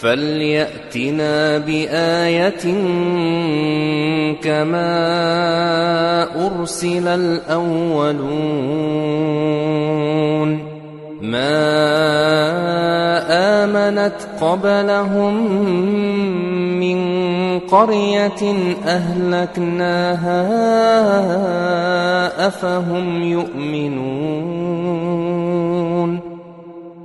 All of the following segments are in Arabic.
فليأتنا بآية كما أرسل الأولون ما آمنت قبلهم من قرية أهلكناها أفهم يؤمنون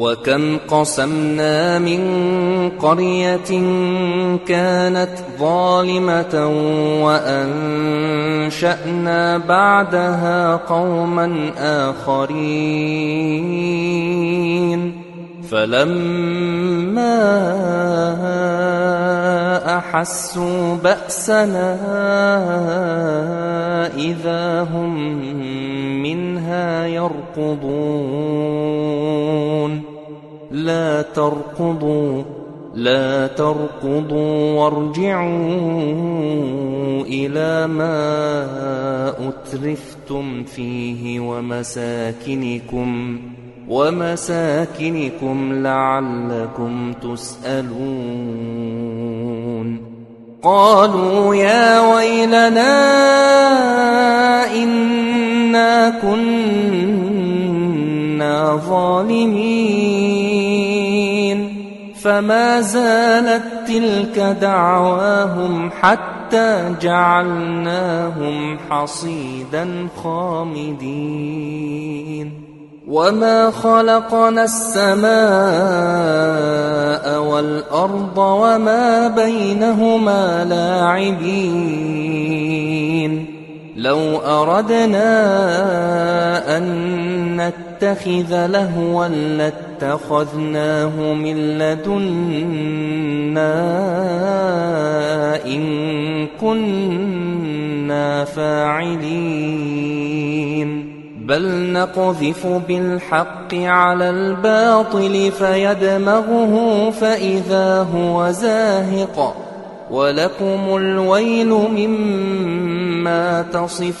وكم قسمنا من قرية كانت ظالمة وأنشأنا بعدها قوما آخرين. فلما أحسوا بأسنا إذا هم منها يركضون. لا تركضوا لا تركضوا وارجعوا إلى ما أترفتم فيه ومساكنكم ومساكنكم لعلكم تسألون. قالوا يا ويلنا إنا كنا ظالمين. فما زالت تلك دعواهم حتى جعلناهم حصيدا خامدين. وما خلقنا السماء والأرض وما بينهما لاعبين. لو أردنا أن نتخذ لهوا لاتخذناه من لدنا إن كنا فاعلين. بل نقذف بالحق على الباطل فيدمغه فإذا هو زاهق. ولكم الويل مما تصفون.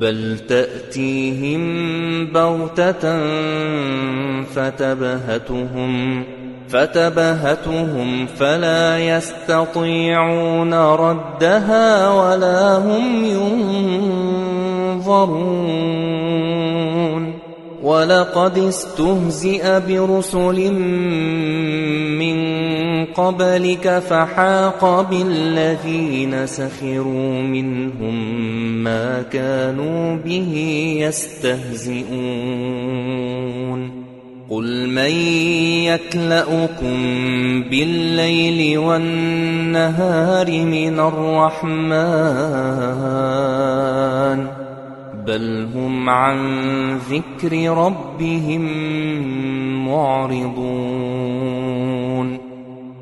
بل تأتيهم بغتة فتبهتهم فتبهتهم فلا يستطيعون ردها ولا هم ينظرون. ولقد استهزئ برسل قبلك فحاق بالذين سخروا منهم ما كانوا به يستهزئون. قل من يكلأكم بالليل والنهار من الرحمن بل هم عن ذكر ربهم معرضون.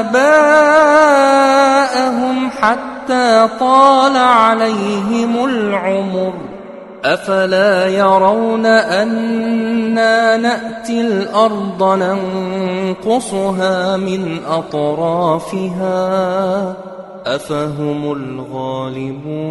وآباءهم حتى طال عليهم العمر. أفلا يرون أنا نأتي الأرض ننقصها من أطرافها؟ أفهم الغالبون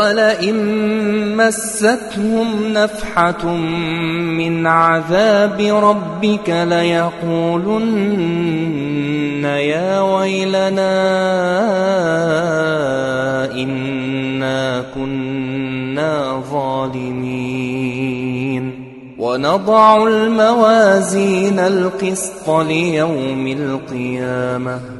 ولئن مستهم نفحة من عذاب ربك ليقولن يا ويلنا إنا كنا ظالمين ونضع الموازين القسط ليوم القيامة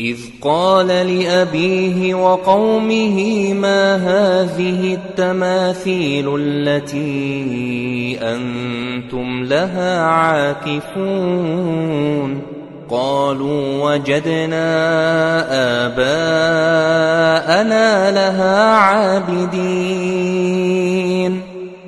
إذ قال لأبيه وقومه ما هذه التماثيل التي أنتم لها عاكفون؟ قالوا وجدنا آباءنا لها عابدين.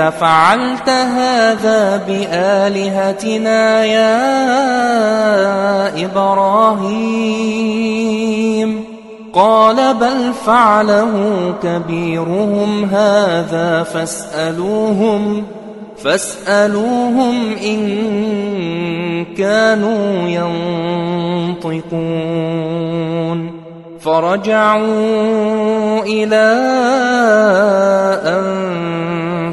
فعلت هذا بآلهتنا يا إبراهيم. قال بل فعله كبيرهم هذا فاسألوهم فاسألوهم إن كانوا ينطقون. فرجعوا إلى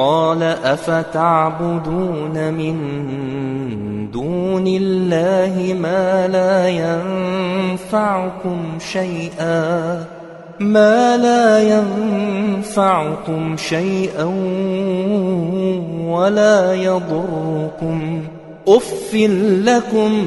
قال أفتعبدون من دون الله ما لا ينفعكم شيئا؟ ما لا ينفعكم شيئا ولا يضركم. أف لكم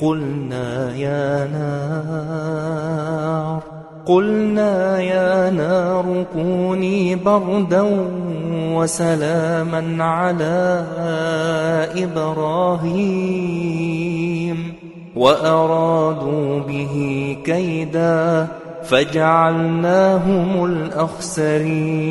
قلنا يا نار قلنا يا نار كوني بردا وسلاما على إبراهيم. وأرادوا به كيدا فجعلناهم الأخسرين.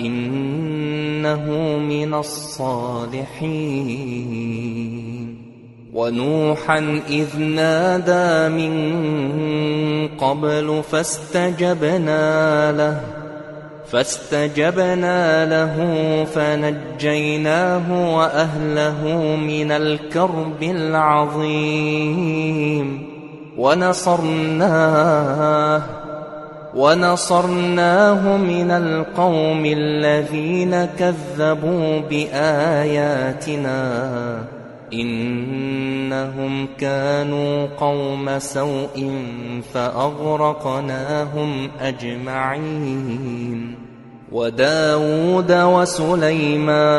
إنه من الصالحين. ونوحا إذ نادى من قبل فاستجبنا له فاستجبنا له فنجيناه وأهله من الكرب العظيم. ونصرناه ونصرناه من القوم الذين كذبوا بآياتنا إنهم كانوا قوم سوء فأغرقناهم أجمعين. وداود وسليمان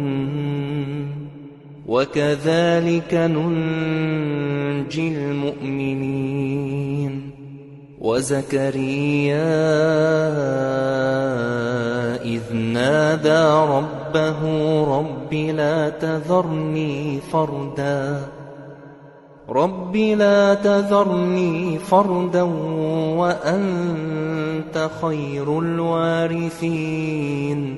وكذلك ننجي المؤمنين. وزكريا إذ نادى ربه رب لا تذرني فردا. رب لا تذرني فردا وأنت خير الوارثين.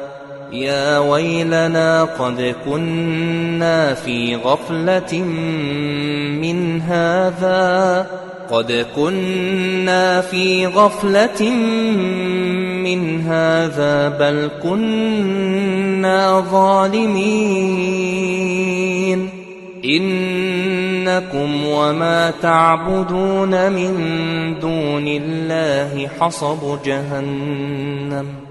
يا ويلنا قد كنا في غفلة من هذا. قد كنا في غفلة من هذا بل كنا ظالمين. إنكم وما تعبدون من دون الله حصب جهنم.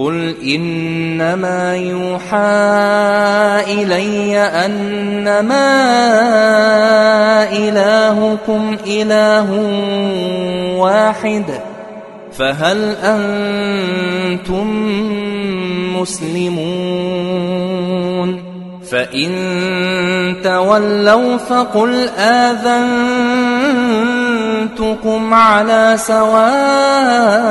قل إنما يوحى إلي أنما إلهكم إله واحد فهل أنتم مسلمون فإن تولوا فقل آذنتكم على سواء